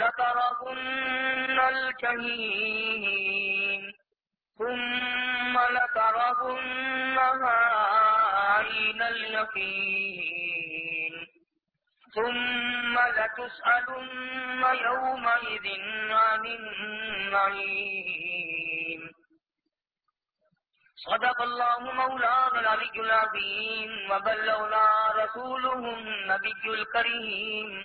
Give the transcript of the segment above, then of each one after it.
لترهن الجحيم ثم لترهنها عين اليقين. ثم لتسألن يومئذ عن النعيم. صدق الله مولانا العلي العظيم وبلغنا رسوله النبي الكريم.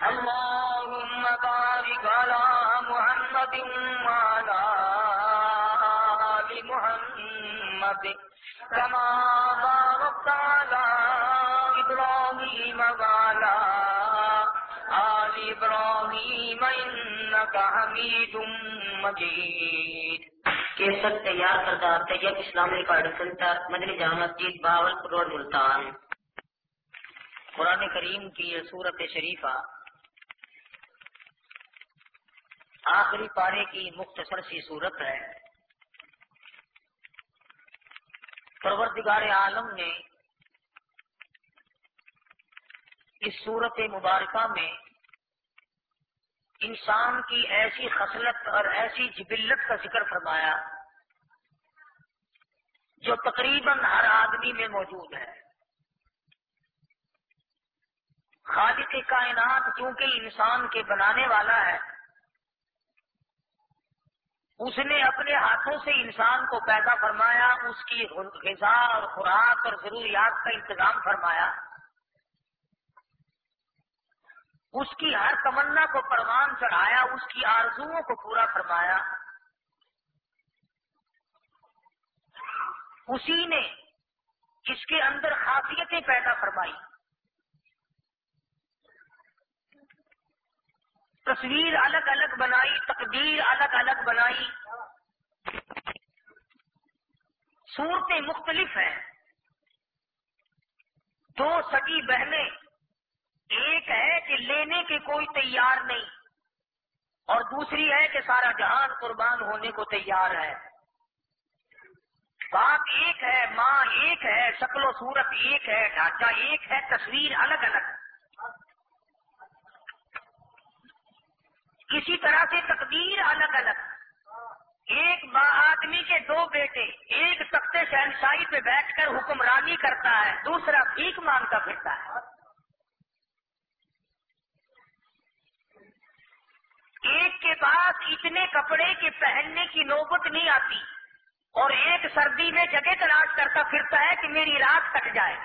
اللهم بارك على محمد وعلى آل محمد كما باركت على إبراهيم وعلى آل إبراهيم إنك حميد مجيد. کیسٹ تیار کردہ طیب اسلامی ریکارڈ سینٹر مدنی جامع مسجد، باول روڈ ملتان۔ قرآن کریم کی یہ صورت شریفہ آخری پارے کی مختصر سی صورت ہے۔ پروردگار عالم نے اس صورت مبارکہ میں انسان کی ایسی خصلت اور ایسی جبلت کا ذکر فرمایا جو تقریباً ہر آدمی میں موجود ہے۔ خالق کائنات چونکہ انسان کے بنانے والا ہے اس نے اپنے ہاتھوں سے انسان کو پیدا فرمایا، اس کی غذا اور خوراک اور ضروریات کا انتظام فرمایا۔ اس کی ہر تمنا کو پروان چڑھایا، اس کی آرزوؤں کو پورا فرمایا۔ اسی نے اس کے اندر خاصیتیں پیدا فرمائی۔ تصویر الگ الگ بنائی، تقدیر الگ الگ بنائی۔ صورتیں مختلف ہیں۔ دو سگی بہنیں، ایک ہے کہ لینے کے کوئی تیار نہیں، اور دوسری ہے کہ سارا جہان قربان ہونے کو تیار ہے۔ باپ ایک ہے، ماں ایک ہے، شکل و صورت ایک ہے، ڈھانچہ ایک ہے، تصویر الگ الگ۔ کسی طرح سے تقدیر الگ الگ۔ ایک آدمی کے دو بیٹے ایک تخت شہنشاہی پہ بیٹھ کر حکمرانی کرتا ہے، دوسرا بھیک مانگتا پھرتا ہے۔ ایک کے پاس اتنے کپڑے کے پہننے کی نوبت نہیں آتی، اور ایک سردی میں جگہ تلاش کرتا پھرتا ہے کہ میری رات کٹ جائے۔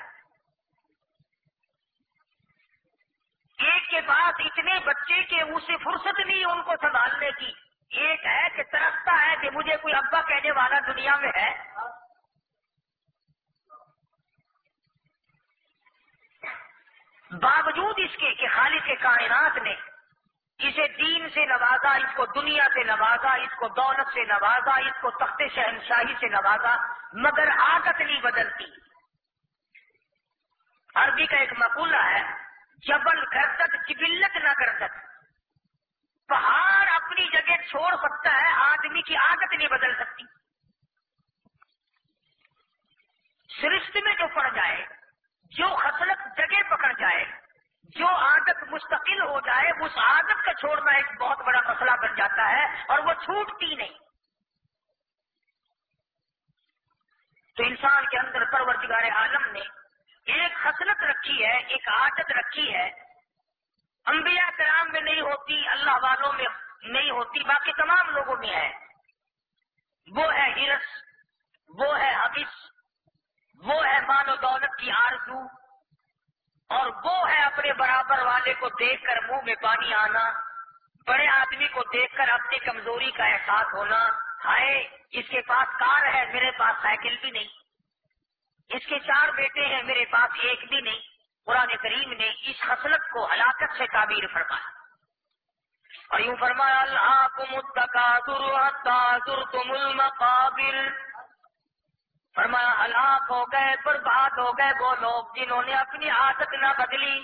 ایک کے پاس اتنے بچے کے اسے فرصت نہیں ان کو سنبھالنے کی۔ ایک ہے کہ ترستا ہے کہ مجھے کوئی ابا کہنے والا دنیا میں ہے۔ باوجود اس کے کہ خالق کے کائنات نے اسے دین سے نوازا، اس کو دنیا سے نوازا، اس کو دولت سے نوازا، اس کو تخت شہنشاہی سے نوازا، مگر عادت نہیں بدلتی۔ عربی کا ایک مقولہ ہے جبل گردت جبلت نہ گردت پہاڑ اپنی جگہ چھوڑ سکتا ہے، آدمی کی عادت نہیں بدل سکتی۔ سرشت میں جو پڑ جائے، جو خصلت جگہ پکڑ جائے، جو عادت مستقل ہو جائے، اس عادت کا چھوڑنا ایک بہت بڑا مسئلہ بن جاتا ہے اور وہ چھوٹتی نہیں۔ تو انسان کے اندر پرورتگار عالم نے ایک خصلت رکھی ہے، ایک عادت رکھی ہے۔ انبیاء کرام میں نہیں ہوتی، اللہ والوں میں نہیں ہوتی، باقی تمام لوگوں میں ہے۔ وہ ہے ہرس وہ ہے حبس وہ ہے مان و دولت کی آرزو، اور وہ ہے اپنے برابر والے کو دیکھ کر منہ میں پانی آنا، بڑے آدمی کو دیکھ کر اپنی کمزوری کا احساس ہونا۔ ہائے، اس کے پاس کار ہے، میرے پاس سائیکل بھی نہیں۔ اس کے چار بیٹے ہیں میرے پاس، ایک بھی نہیں۔ قرآن کریم نے اس خصلت کو ہلاکت سے تعبیر فرمایا۔ اور یوں فرمایا اللہ کو متقاضر المقابل فرمایا ہلاک ہو گئے، برباد ہو گئے وہ لوگ جنہوں نے اپنی عادت نہ بدلی۔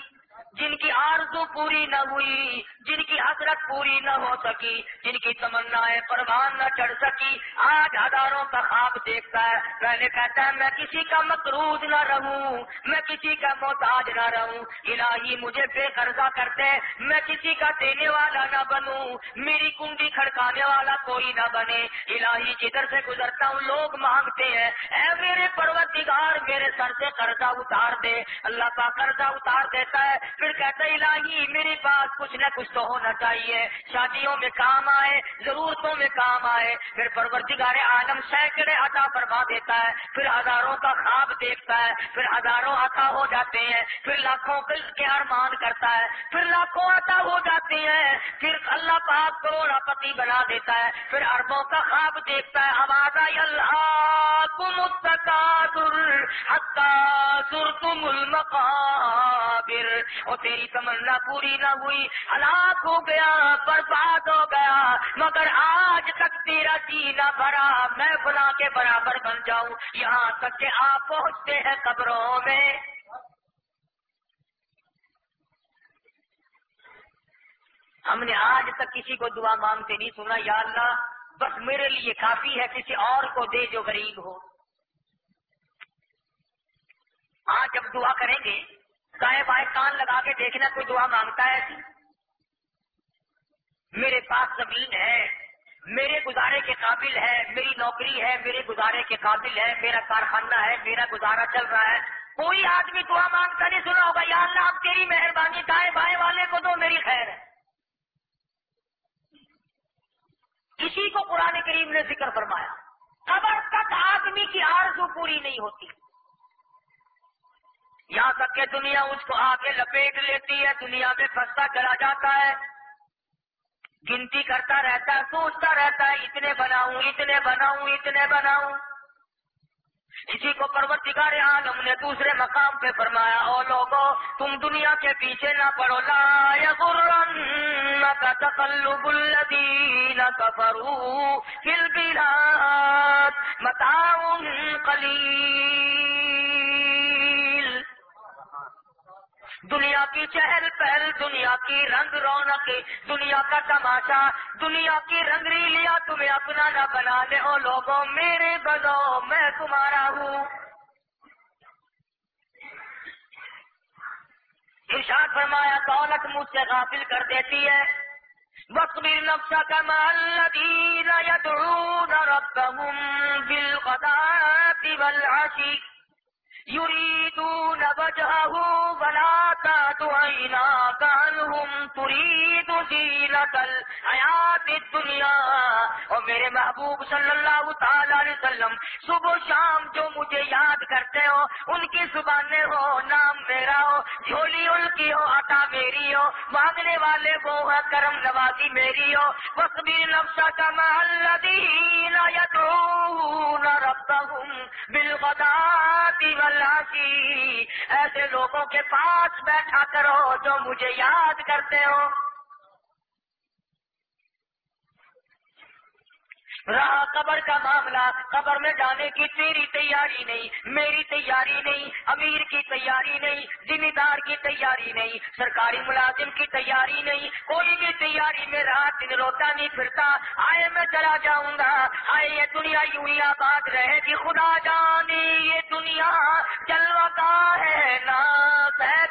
جن کی آرزو پوری نہ ہوئی، جن کی حسرت پوری نہ ہو سکی، جن کی تمنا پروان نہ چڑھ سکی، آج ہزاروں کا خواب دیکھتا ہے۔ پہلے کہتا ہے، میں کسی کا مقروض نہ رہوں، میں کسی کا محتاج نہ رہوں۔ الہی مجھے بے قرضہ کرتے، میں کسی کا دینے والا نہ بنوں۔ میری کنڈی کھڑکانے والا کوئی نہ بنے۔ الہی جدھر سے گزرتا ہوں، لوگ مانگتے ہیں، اے میرے پروتگار میرے سر سے قرضہ اتار دے۔ اللہ کا قرضہ اتار دیتا ہے پھر کہتے الہی، میرے پاس کچھ نہ کچھ تو ہونا چاہیے۔ شادیوں میں کام آئے، ضرورتوں میں کام آئے۔ پھر پرورتگار عالم سینکڑے عطا فرما دیتا ہے۔ پھر ہزاروں کا خواب دیکھتا ہے۔ پھر ہزاروں عطا ہو جاتے ہیں۔ پھر لاکھوں کے ارمان کرتا ہے۔ پھر لاکھوں عطا ہو جاتے ہیں۔ پھر اللہ پاک کروڑا پتی بنا دیتا ہے۔ پھر اربوں کا خواب دیکھتا ہے۔ آواز آئی اللہ تم تم المقابر اور تیری تمنا پوری نہ ہوئی۔ ہلاک ہو گیا، برباد ہو گیا۔ مگر آج تک تیرا جی نہ بھرا، میں بنا کے برابر بن جاؤں۔ یہاں تک کہ آپ پہنچتے ہیں قبروں میں۔ ہم نے آج تک کسی کو دعا مانگتے نہیں سنا، یا اللہ، بس میرے لیے کافی ہے، کسی اور کو دے جو غریب ہو۔ آج جب دعا کریں گے دائیں بائیں کان لگا کے دیکھنا، کوئی دعا مانگتا ہے ایسی؟ میرے پاس زمین ہے، میرے گزارے کے قابل ہے، میری نوکری ہے، میرے گزارے کے قابل ہے، میرا کارخانہ ہے، میرا گزارا چل رہا ہے۔ کوئی آدمی دعا مانگتا نہیں، سنا ہوگا، یا اللہ، آپ تیری مہربانی دائیں بائیں والے کو دو، میری خیر ہے۔ کسی کو قرآن کریم نے ذکر فرمایا۔ خبر تک آدمی کی آرزو پوری نہیں ہوتی۔ یہاں تک کہ دنیا اس کو آگے لپیٹ لیتی ہے، دنیا میں پھنستا چلا جاتا ہے۔ گنتی کرتا رہتا ہے، سوچتا رہتا ہے، اتنے بناؤں اتنے بناؤں اتنے بناؤں۔ اسی کو پروتگار عالم نے دوسرے مقام پہ فرمایا، او لوگو، تم دنیا کے پیچھے نہ پڑو۔ لا کا تقلب الذین کفروا فی البلاد متاع قلیل. دنیا کی چہل پہل، دنیا کی رنگ رونق دنیا کا تماشا، دنیا کی رنگ ریلیا تمہیں اپنا نہ بنا لے، او لوگوں، میرے بنو میں تمہارا ہوں۔ ارشاد فرمایا، دولت مجھ سے غافل کر دیتی ہے۔ وقت بھی نقشہ کا الذین یدعون ربهم بالغداة يريدون وجهه ولا تعد عيناك عنهم. تريد زينة الحياة الدنيا. اور میرے محبوب صلی اللہ تعالی علیہ وسلم، صبح و شام جو مجھے یاد کرتے ہو، ان کی زبانیں ہو، نام میرا ہو، جھولی ان کی ہو عطا میری ہو، مانگنے والے وہ ہے کرم نوازی میری ہو. وقت نفسا کا الذین یدعون ربهم بالغداة ایسے لوگوں کے پاس بیٹھا کرو جو مجھے یاد کرتے ہو رہا قبر کا معاملہ، قبر میں جانے کی تیری تیاری نہیں، میری تیاری نہیں، امیر کی تیاری نہیں ذمہ دار کی تیاری نہیں، سرکاری ملازم کی تیاری نہیں، کوئی بھی تیاری میں رات دن روتا نہیں پھرتا، آئے میں چلا جاؤں گا، آئے یہ دنیا یوں ہی آباد رہے گی، خدا جانے یہ دنیا جلوا کا ہے نا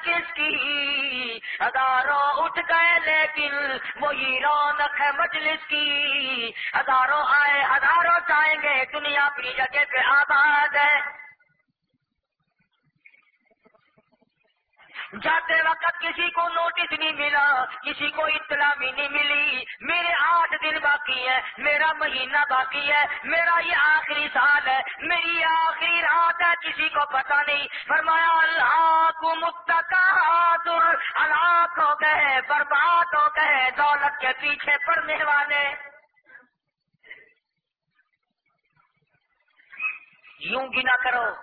کس کی؟ ہزاروں اٹھ گئے لیکن وہی رونق ہے مجلس کی، ہزاروں آئے ہزاروں چاہیں گے، دنیا اپنی جگہ پہ آباد ہے۔ جاتے وقت کسی کو نوٹس نہیں ملا، کسی کو اطلاع بھی نہیں ملی۔ میرے آٹھ دن باقی ہے میرا مہینہ باقی ہے، میرا یہ آخری سال ہے، میری یہ آخری رات ہے، کسی کو پتا نہیں۔ فرمایا، اللہ کو متقادر ہلاک ہو گئے برباد ہو گئے دولت کے پیچھے پڑنے والے۔ یوں گنا کرو۔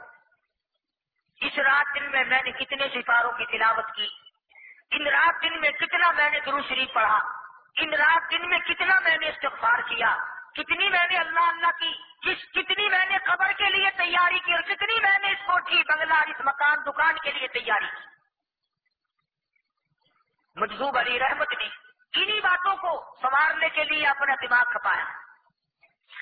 اس رات دن میں میں نے کتنے سفاروں کی تلاوت کی۔ ان رات دن میں کتنا میں نے درو شریف پڑھا۔ ان رات دن میں کتنا میں نے استغفار کیا۔ کتنی میں نے اللہ اللہ کی جس کتنی میں نے قبر کے لیے تیاری کی اور کتنی میں نے اس کوٹھی بنگلہ اس مکان دکان کے لیے تیاری کی۔ مجزوب علی رحمت نے انہی باتوں کو سنوارنے کے لیے اپنا دماغ کھپایا۔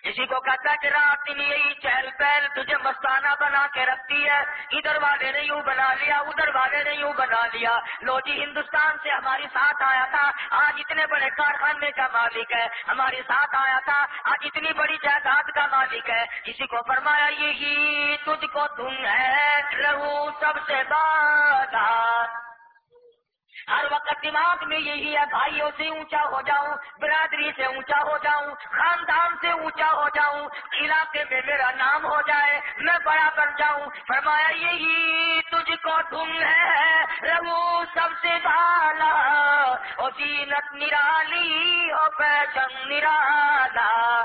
کسی کو کہتا ہے کہ رات دن یہی چہل پہل تجھے مستانہ بنا کے رکھتی ہے، ادھر والے نے یوں بنا لیا، ادھر والے نے یوں بنا لیا۔ لو جی ہندوستان سے ہمارے ساتھ آیا تھا، آج اتنے بڑے کارخانے کا مالک ہے۔ ہمارے ساتھ آیا تھا، آج اتنی بڑی جائیداد کا مالک ہے۔ کسی کو فرمایا، یہی تجھ کو تم ہے رہو سب سے بات ہر وقت دماغ میں یہی ہے، بھائیوں سے اونچا ہو جاؤں، برادری سے اونچا ہو جاؤں، خاندان سے اونچا ہو جاؤں، علاقے میں میرا نام ہو جائے، میں بڑا بن جاؤں۔ فرمایا، یہی تجھ کو تم ہے رہو سب سے بالا، او زینت نرالی، او پیشن نرالا۔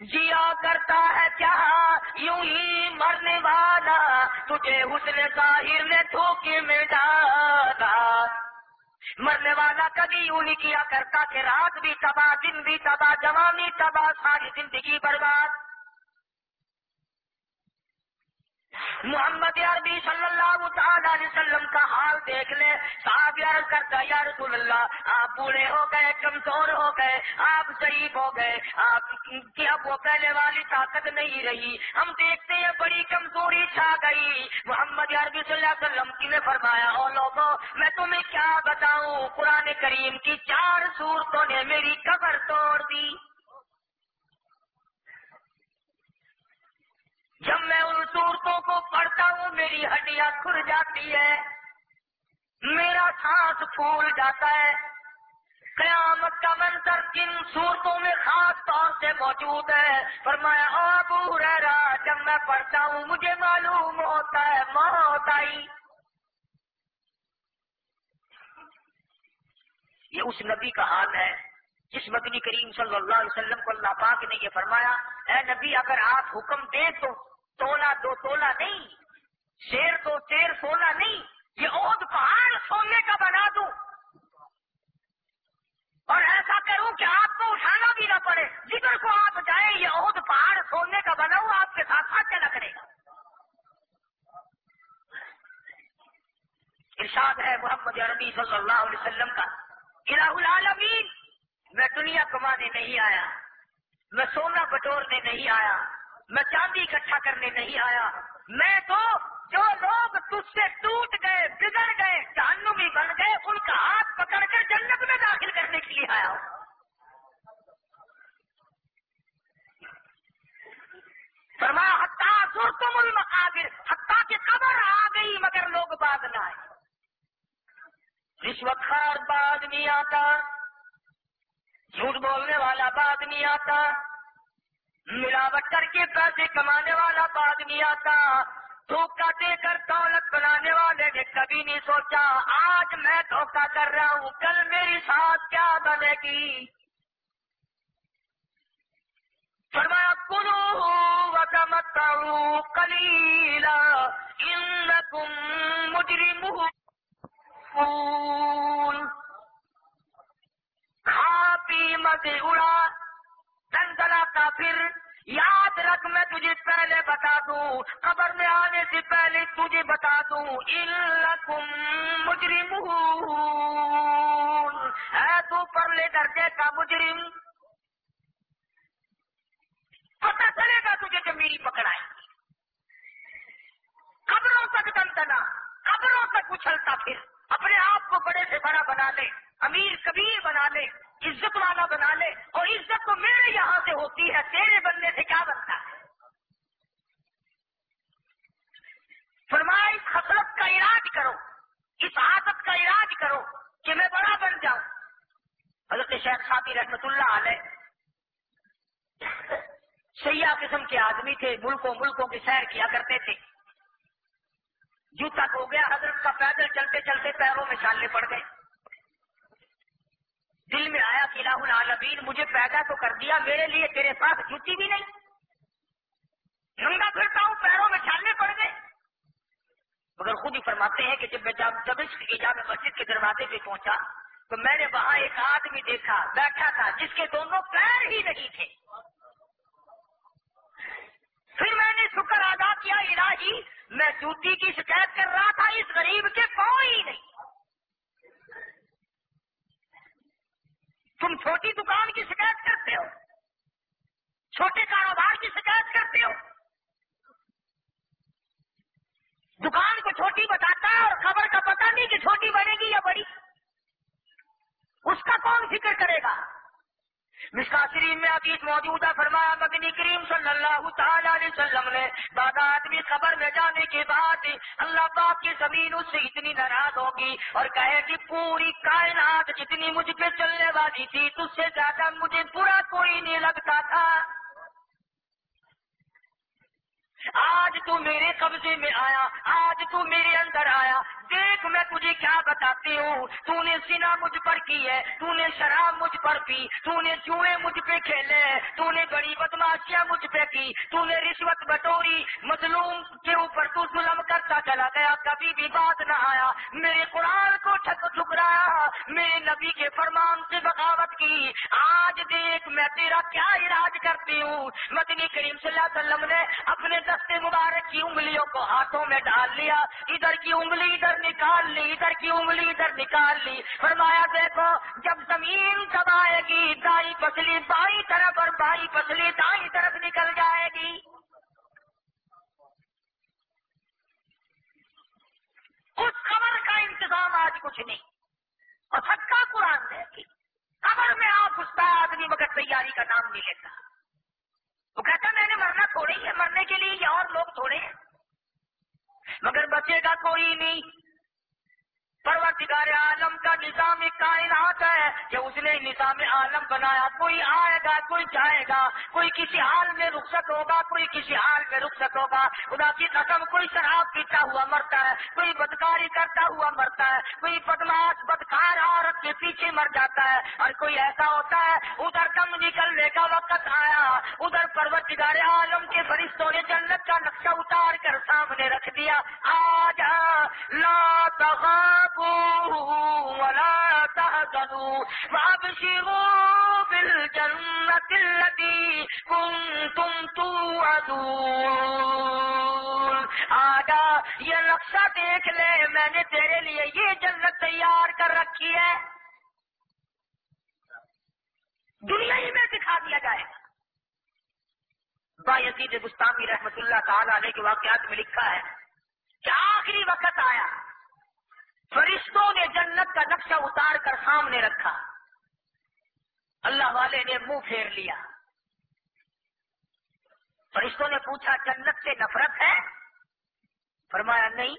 جیا کرتا ہے کیا، یوں ہی مرنے والا، تجھے حسن ظاہر نے دھوکے میں ڈالا۔ مرنے والا کبھی یوں نہیں کیا کرتا کہ رات بھی تباہ، دن بھی تباہ، جوانی تباہ، ساری زندگی برباد۔ محمد عربی صلی اللہ تعالی علیہ وسلم کا حال دیکھ لے صاحب یار کرتا یا رسول اللہ، آپ بوڑھے ہو گئے، کمزور ہو گئے، آپ ضعیف ہو گئے، آپ کی اب وہ پہلے والی طاقت نہیں رہی۔ ہم دیکھتے ہیں بڑی کمزوری چھا گئی۔ محمد عربی صلی اللہ علیہ وسلم کی نے فرمایا، او لوگوں میں تمہیں کیا بتاؤں؟ قرآن کریم کی چار صورتوں نے میری قبر توڑ دی۔ جب میں ان صورتوں کو پڑھتا ہوں، میری ہڈیاں کھل جاتی ہے میرا سانس پھول جاتا ہے۔ قیامت کا منظر کن صورتوں میں خاص طور سے موجود ہے، فرمایا ابو رہا جب میں پڑھتا ہوں، مجھے معلوم ہوتا ہے، موت آئی۔ یہ اس نبی کا حال ہے، جس مدنی کریم صلی اللہ علیہ وسلم کو اللہ پاک نے یہ فرمایا، اے نبی، اگر آپ حکم دیں تو تولا دو تولا نہیں، شیر دو شیر سونا نہیں، یہ عہد پہاڑ سونے کا بنا دوں۔ اور ایسا کروں کہ آپ کو اٹھانا بھی نہ پڑے۔ جدھر کو آپ جائیں، یہ عہد پہاڑ سونے کا بنا ہوا آپ کے ساتھ ساتھ چلا کرے گا ارشاد ہے محمد عربی صلی اللہ علیہ وسلم کا، الہ العالمین، میں دنیا کمانے نہیں آیا، میں سونا بٹورنے نہیں آیا۔ میں چاندی اکٹھا کرنے نہیں آیا۔ میں تو جو لوگ تجھ سے ٹوٹ گئے، بگڑ گئے، جہنمی بن گئے، ان کا ہاتھ پکڑ کر جنت میں داخل کرنے کے لیے آیا ہوں۔ فرمایا، حتیٰ تم المقابر، حتیٰ کہ قبر آ گئی، مگر لوگ بعد نہ آئے۔ رشوت خار بعد نہیں آتا، جھوٹ بولنے والا بعد نہیں آتا ملاوٹ کر کے پیسے کمانے والا بعد نہیں آتا، دھوکہ دے کر دولت بنانے والے نے کبھی نہیں سوچا، آج میں دھوکہ کر رہا ہوں، کل میری ساتھ کیا بنے گی؟ فرمایا، کلو وکمتا کلیلا ان مجرم کھا ہاں، پی مت اڑا۔ دنگلا کا پھر یاد رکھ میں تجھے پہلے بتا دوں، قبر میں آنے سے پہلے تجھے بتا دوں مجرم ہے تو پرلے درجے کا مجرم پتا چلے گا تجھے کہ میری پکڑائی قبروں تک دن قبروں تک اچھلتا پھر، اپنے آپ کو بڑے سے بڑا بنا لے، امیر کبیر بنا لے۔ عزت والا بنا لے اور عزت تو میرے یہاں سے ہوتی ہے، تیرے بننے سے کیا بنتا ہے؟ فرمایا، اس خسرت کا علاج کرو، اس عادت کا علاج کرو کہ میں بڑا بن جاؤں۔ حضرت شیخ صاحب رحمت اللہ علیہ سیاح قسم کے آدمی تھے، ملکوں ملکوں کی سیر کیا کرتے تھے۔ جوتا ہو گیا، حضرت کا پیدل چلتے چلتے پیروں میں چالنے پڑ گئے میں العالمین، مجھے پیدا تو کر دیا، میرے لیے تیرے پاس جوتی بھی نہیں۔ ننگا پھرتا ہوں پیروں میں چالنے پڑ گئے۔ مگر خود ہی فرماتے ہیں کہ جب میں جب کی جامع مسجد کے دروازے پہ پہنچا، تو میں نے وہاں ایک آدمی دیکھا، بیٹھا تھا، جس کے دونوں پیر ہی نہیں تھے۔ پھر میں نے شکر ادا کیا، الہی، میں جوتی کی شکایت کر رہا تھا، اس غریب کے کوئی نہیں۔ تم چھوٹی دکان کی شکایت کرتے ہو؟ چھوٹے کاروبار کی شکایت کرتے ہو؟ دکان کو چھوٹی بتاتا ہے اور خبر کا پتہ نہیں کہ چھوٹی بنے گی یا بڑی۔ اس کا کون فکر کرے گا؟ مشکا شریف میں عزیز موجودہ فرمایا، مدنی کریم صلی اللہ تعالی علیہ وسلم نے بعد آدمی خبر میں جانے کے بعد اللہ پاک کی زمین اس سے اتنی ناراض ہوگی اور کہے کہ پوری کائنات جتنی مجھ پہ چلنے والی تھی، تجھ سے زیادہ مجھے برا کوئی نہیں لگتا تھا۔ آج تو میرے قبضے میں آیا، آج تو میرے اندر آیا۔ دیکھ میں تجھے کیا بتاتی ہوں؟ تو نے سنا مجھ پر کی ہے تو نے شراب مجھ پر پی تو نے چوہے مجھ پہ کھیلے تو نے بڑی بدماشیاں مجھ پہ کی تو نے رشوت بٹوری، مظلوم کے اوپر تو ظلم کرتا چلا گیا، کبھی بھی بات نہ آیا۔ میرے قرآن کو ٹھک ٹھکرایا، میرے نبی کے فرمان سے بغاوت کی۔ آج دیکھ میں تیرا کیا علاج کرتی ہوں؟ مدنی کریم صلی اللہ علیہ وسلم نے اپنے دستے مبارک کی انگلیوں کو ہاتھوں میں ڈال لیا، ادھر کی انگلی، ادھر نکال لی ادھر کی انگلی ادھر نکال لی۔ فرمایا، دیکھو، جب زمین دبائے گی، دائی پسلی بائی طرف اور بائی پسلی دائی طرف نکل جائے گی۔ اس خبر کا انتظام آج کچھ نہیں۔ اور سب کا قرآن ہے خبر میں آپ اس کا آدمی مگر تیاری کا نام نہیں لیتا۔ وہ کہتا، میں نے مرنا تھوڑے ہی ہے، مرنے کے لیے یا اور لوگ تھوڑے ہیں۔ مگر بچے گا کوئی نہیں۔ پروردگار عالم کا نظام کائنات ہے کہ اس نے نظام عالم بنایا۔ کوئی آئے گا، کوئی جائے گا، کوئی کسی حال میں رخصت ہوگا، کوئی کسی حال میں رخصت ہوگا۔ خدا کی قسم، کوئی شراب پیتا ہوا مرتا ہے، کوئی بدکاری کرتا ہوا مرتا ہے، کوئی بدماش بدکار عورت کے پیچھے مر جاتا ہے۔ اور کوئی ایسا ہوتا ہے، ادھر کم نکلنے کا وقت آیا۔ ادھر پروردگار عالم کے فرشتوں نے جنت کا نقشہ اتار کر سامنے رکھ دیا۔ آج لا تغاب ولا تحزنوا وابشروا بالجنة التي كنتم توعدون۔ آگا، یہ نقشہ دیکھ لے، میں نے تیرے لیے یہ جنت تیار کر رکھی ہے۔ دنیا ہی میں دکھا دیا جائے۔ گا با یزید گستامی رحمت اللہ تعالی علیہ کے واقعات میں لکھا ہے کہ آخری وقت آیا۔ فرشتوں نے جنت کا نقشہ اتار کر سامنے رکھا۔ اللہ والے نے منہ پھیر لیا۔ فرشتوں نے پوچھا، جنت سے نفرت ہے؟ فرمایا، نہیں۔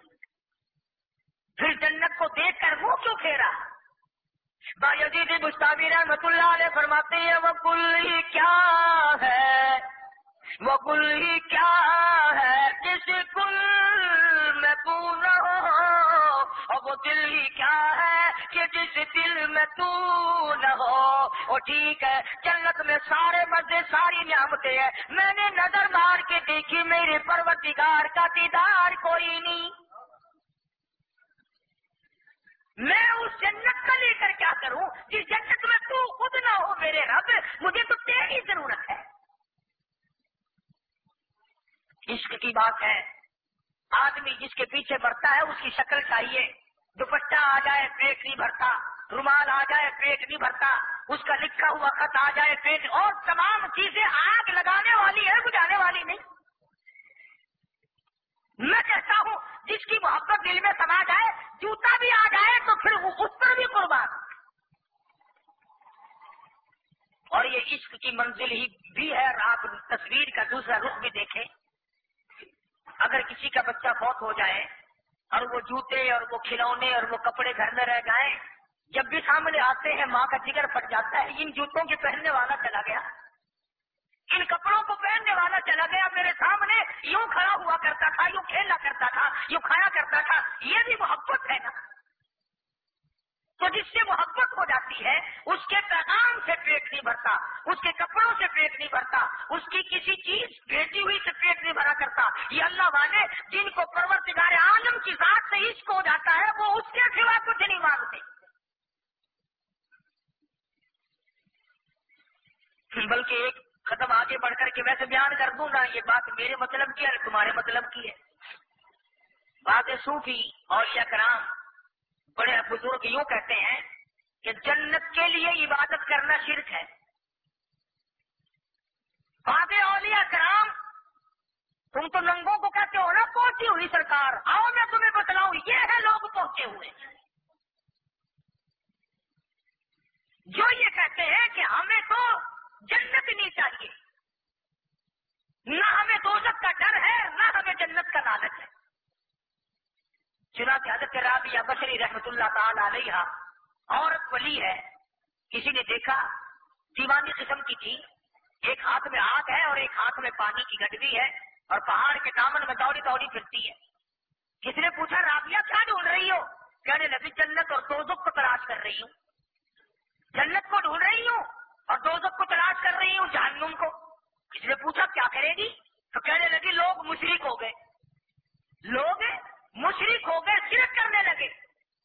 پھر جنت کو دیکھ کر منہ کیوں پھیرا؟ با یزید مستابی رحمت اللہ علیہ فرماتے ہیں وہ کل ہی کیا ہے؟ وہ کل ہی کیا ہے؟ جس کل میں وہ دل ہی کیا ہے کہ جس دل میں تو نہ ہو؟ وہ ٹھیک ہے، جنت میں سارے مزے ساری نعمتیں ہیں۔ میں نے نظر مار کے دیکھی، میرے پروتگار کا دیدار کوئی نہیں۔ میں اس جنت کا لے کر کیا کروں؟ جس جنت میں تو خود نہ ہو میرے رب، مجھے تو تیری ضرورت ہے۔ عشق کی بات ہے، آدمی جس کے پیچھے بڑھتا ہے، اس کی شکل چاہیے۔ دوپٹہ آ جائے، پیٹ نہیں بھرتا، رومال آ جائے، پیٹ نہیں بھرتا، اس کا لکھا ہوا خط آ جائے، پیٹ، اور تمام چیزیں آگ لگانے والی ہے بجانے والی نہیں۔ میں کہتا ہوں، جس کی محبت دل میں سما جائے، جوتا بھی آ جائے، تو پھر اس پر بھی قربان۔ اور یہ عشق کی منزل ہی بھی ہے آپ تصویر کا دوسرا رخ بھی دیکھیں۔ اگر کسی کا بچہ فوت ہو جائے اور وہ جوتے اور وہ کھلونے اور وہ کپڑے گھر میں رہ جائیں، جب بھی سامنے آتے ہیں، ماں کا جگر پھٹ جاتا ہے، ان جوتوں کے پہننے والا چلا گیا۔ ان کپڑوں کو پہننے والا چلا گیا، میرے سامنے یوں کھڑا ہوا کرتا تھا، یوں کھیلا کرتا تھا، یوں کھایا کرتا تھا۔ یہ بھی محبت ہے نا۔ تو جس سے محبت ہو جاتی ہے، اس کے پیغام سے پیٹ نہیں بھرتا، اس کے کپڑوں سے پیٹ نہیں بھرتا، اس کی کسی چیز بیٹی ہوئی سے پیٹ نہیں بھرا کرتا۔ یہ اللہ والے جن کو پرورتگار عالم کی ذات سے عشق ہو جاتا ہے، وہ اس کے سوا کچھ نہیں مانگتے۔ بلکہ ایک ختم آگے بڑھ کر کے ویسے بیان کر دوں گا، یہ بات میرے مطلب کی ہے تمہارے مطلب کی ہے۔ بات صوفی اور یا کرام بڑے بزرگ یوں کہتے ہیں کہ جنت کے لیے عبادت کرنا شرک ہے۔ بات اولیاء کرام، تم تو ننگوں کو کہتے ہو نا، پہنچی ہوئی سرکار۔ آؤ، میں تمہیں بتلاؤں، یہ ہے لوگ پہنچے ہوئے۔ جو یہ کہتے ہیں کہ ہمیں تو جنت نہیں چاہیے۔ نہ ہمیں دوزت کا ڈر ہے، نہ ہمیں جنت کا لالچ ہے۔ چنانچہ حضرت رابعہ بشری رحمت اللہ تعالی علیہ عورت ولی ہے۔ کسی نے دیکھا، دیوانی قسم کی تھی۔ ایک ہاتھ میں آگ ہے اور ایک ہاتھ میں پانی کی گڈوی ہے اور پہاڑ کے دامن میں دوڑی دوڑی پھرتی ہے۔ کسی نے پوچھا، رابعہ کیا ڈھونڈ رہی ہو؟ کہنے لگی جنت اور دوزک کو تلاش کر رہی ہوں۔ جنت کو ڈھونڈ رہی ہوں اور دوزک کو تلاش کر رہی ہوں جہنم کو۔ کسی نے پوچھا، کیا کرے گی؟ تو کہنے لگی لوگ مشرق ہو گئے۔ لوگ مشرق ہو گئے صرف کرنے لگے۔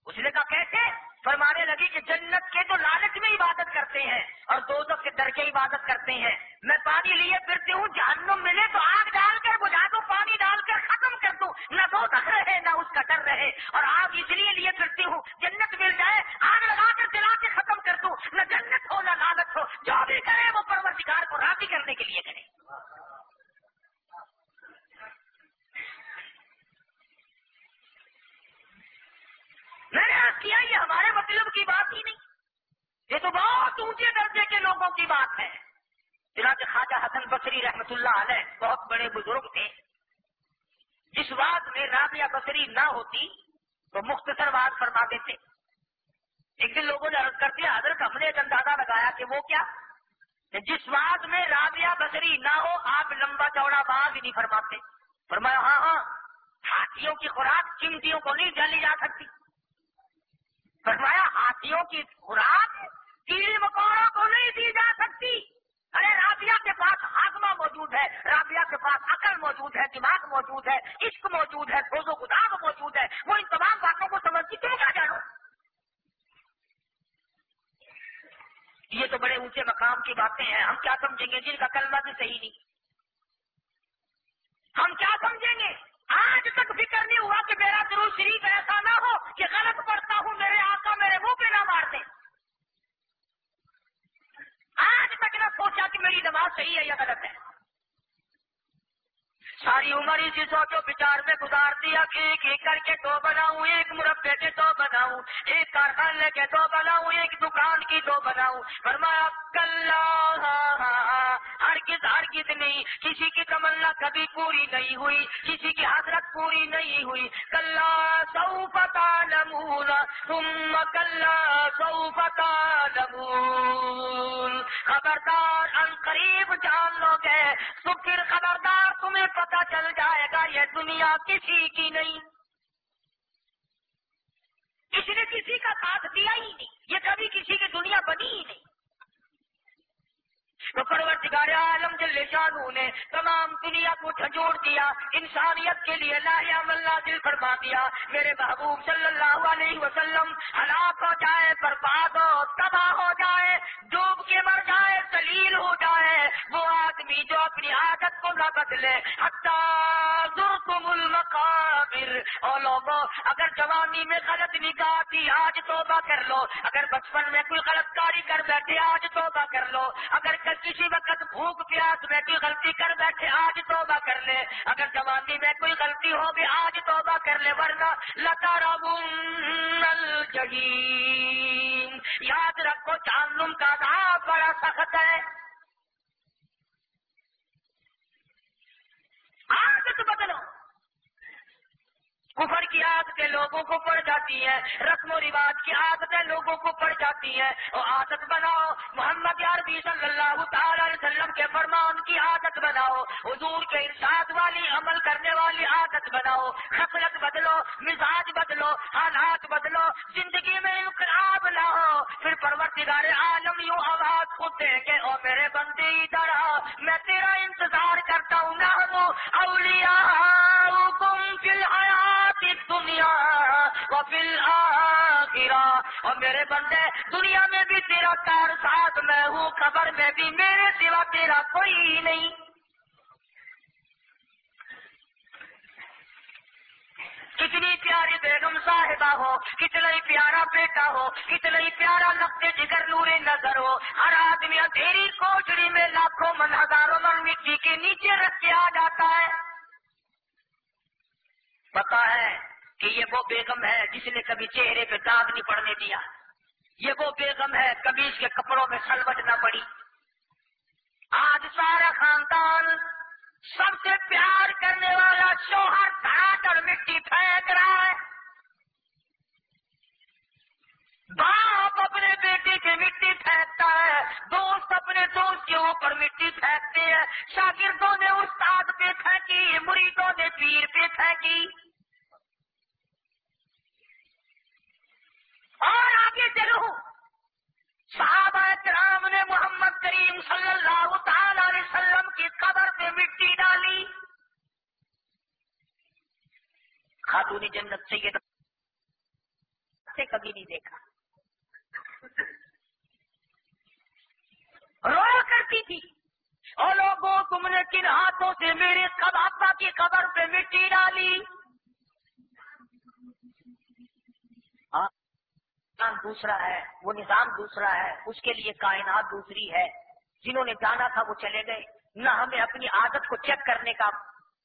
اس نے کہا، کیسے؟ فرمانے لگی کہ جنت کے تو لالچ میں عبادت کرتے ہیں اور دو کے در کے عبادت کرتے ہیں۔ میں پانی لیے پھرتی ہوں، جہنم ملے تو آگ ڈال کر بجھا دو، پانی ڈال کر ختم کر دوں نہ دو تک رہے، نہ اس کا ڈر رہے۔ اور آگ اس لیے لیے پھرتی ہوں، جنت مل جائے، آگ لگا کر دلا کے ختم کر دوں۔ نہ جنت ہو، نہ لالچ ہو۔ جو بھی کرے، وہ پرور کو راضی کرنے کے لیے کرے۔ میں نے کیا، یہ ہمارے مطلب کی بات ہی نہیں۔ یہ تو بہت اونچے درجے کے لوگوں کی بات ہے۔ چنانچہ خواجہ حسن بصری رحمت اللہ علیہ بہت بڑے بزرگ تھے۔ جس بات میں رابعہ بصری نہ ہوتی تو مختصر بات فرما دیتے۔ ایک دن لوگوں نے عرض کر دیا، حضرت ہم نے ایک اندازہ لگایا کہ وہ کیا؟ جس بات میں رابعہ بصری نہ ہو، آپ لمبا چوڑا باغ ہی نہیں فرماتے۔ فرمایا ہاں ہاں ہاتھیوں کی خوراک چمٹیوں کو نہیں جلی جا سکتی۔ فرمایا ہاتھیوں کی خوراک کیڑی مکوڑوں کو نہیں دی جا سکتی۔ ارے، رابعہ کے پاس ہاگما موجود ہے، رابعہ کے پاس عقل موجود ہے، دماغ موجود ہے، عشق موجود ہے سوزو گداغ موجود ہے۔ وہ ان تمام باتوں کو سمجھتی تم کیا جانو؟ یہ تو بڑے اونچے مقام کی باتیں ہیں۔ ہم کیا سمجھیں گے؟ جن کا کلمہ بھی صحیح نہیں۔ ہم کیا سمجھیں گے؟ آج تک فکر نہیں ہوا کہ میرا درو شریف ایسا نہ ہو کہ غلط پڑتا منہ پہ نہ مار دیں۔ آج تک نہ سوچا کہ میری نماز صحیح ہے یا غلط ہے۔ ساری عمر اسی سوچو بچار میں گزار دیا کہ ایک ایک کر کے دو بناؤں، ایک مربے کے دو بناؤں، ایک کارخانے کے دو بناؤں، ایک دکان کی دو بناؤں۔ فرمایا کل ہر کس ہر کس نہیں، کسی کی تمنا کبھی پوری نہیں ہوئی، کسی کی حضرت پوری نہیں ہوئی۔ کل سو پتا نمون تم کل سو پتا نمون خبردار، ان قریب جان لو گے تو پھر خبردار تمہیں پتا چل جائے گا یہ دنیا کسی کی نہیں۔ کسی نے کسی کا ساتھ دیا ہی نہیں، یہ کبھی کسی کی دنیا بنی ہی نہیں۔ تو پرورتگار عالم، جل شانو نے تمام دنیا کو جھجوڑ دیا، انسانیت کے لیے لایا ملا دل فرما دیا۔ میرے محبوب صلی اللہ علیہ وسلم، ہلاک ہو جائے عادت کو نہ بدلے تم المقابر۔ اور لوگوں اگر جوانی میں غلط نگاہ تھی آج توبہ کر لو۔ اگر بچپن میں کوئی غلط کاری کر بیٹھے، آج توبہ کر لو۔ اگر کسی وقت بھوک، پیاس میں کوئی غلطی کر بیٹھے، آج توبہ کر لے۔ اگر جوانی میں کوئی غلطی ہوگی آج توبہ کر لے۔ ورنہ لتا جہیم یاد رکھو، جہنم کا دھاپ بڑا سخت ہے عادت بدلو کفر کی عادتیں عادتیں لوگوں کو پڑ جاتی ہیں، رسم و رواج کی عادتیں لوگوں کو پڑ جاتی ہیں۔ اور عادت بناؤ، محمد عربی صلی اللہ تعالی علیہ وسلم کے فرمان کی عادت بناؤ۔ حضور کے ارشاد والی، عمل کرنے والی عادت بناؤ۔ خصلت بدلو، مزاج بدلو، حالات بدلو، زندگی میں انقلاب لاؤ پھر پرورتگار عالم یوں آواز خود دے کے او میرے بندے، ادھر آ میں تیرا انتظار کرتا ہوں۔ نہ اولیاء تم فی الحیات دنیا و فی الآخرہ۔ اور میرے بندے، دنیا میں بھی تیرا کار ساتھ میں ہوں خبر میں بھی، میرے سوا تیرا کوئی نہیں۔ کتنی پیاری بیگم صاحبہ ہو، کتنا ہی پیارا بیٹا ہو، کتنا ہی پیارا لگتے جگر نورے نظر ہو۔ ہر آدمی تیری کوچڑی میں لاکھوں من، ہزاروں من مٹی کے نیچے رکھ کے آ جاتا ہے۔ پتا ہے کہ یہ وہ بیگم ہے جس نے کبھی چہرے پہ داغ نہیں پڑنے دیا۔ یہ وہ بیگم ہے کبھی اس کے کپڑوں میں سلوٹ نہ پڑی۔ آج سارا خاندان سب سے پیار کرنے والا شوہر دھڑا مٹی پھینک رہا ہے۔ باپ اپنے بیٹے کی مٹی پھینکتا ہے، دوست اپنے دوست کے اوپر مٹی پھینکتے ہیں۔ شاگردوں نے استاد پہ پھینکی، مریدوں نے پیر پہ پھینکی۔ اور آگے چلو۔ صحابہ کرام نے محمد کریم صلی اللہ تعالی علیہ وسلم کی قبر پہ مٹی ڈالی۔ خاتون جنت سے یہ سے کبھی نہیں دیکھا۔ رو کرتی تھی۔ اور لوگوں تم نے کن ہاتھوں سے میرے ابا کی قبر پہ مٹی ڈالی۔ نظام دوسرا ہے، وہ نظام دوسرا ہے، اس کے لیے کائنات دوسری ہے۔ جنہوں نے جانا تھا وہ چلے گئے۔ نہ ہمیں اپنی عادت کو چیک کرنے کا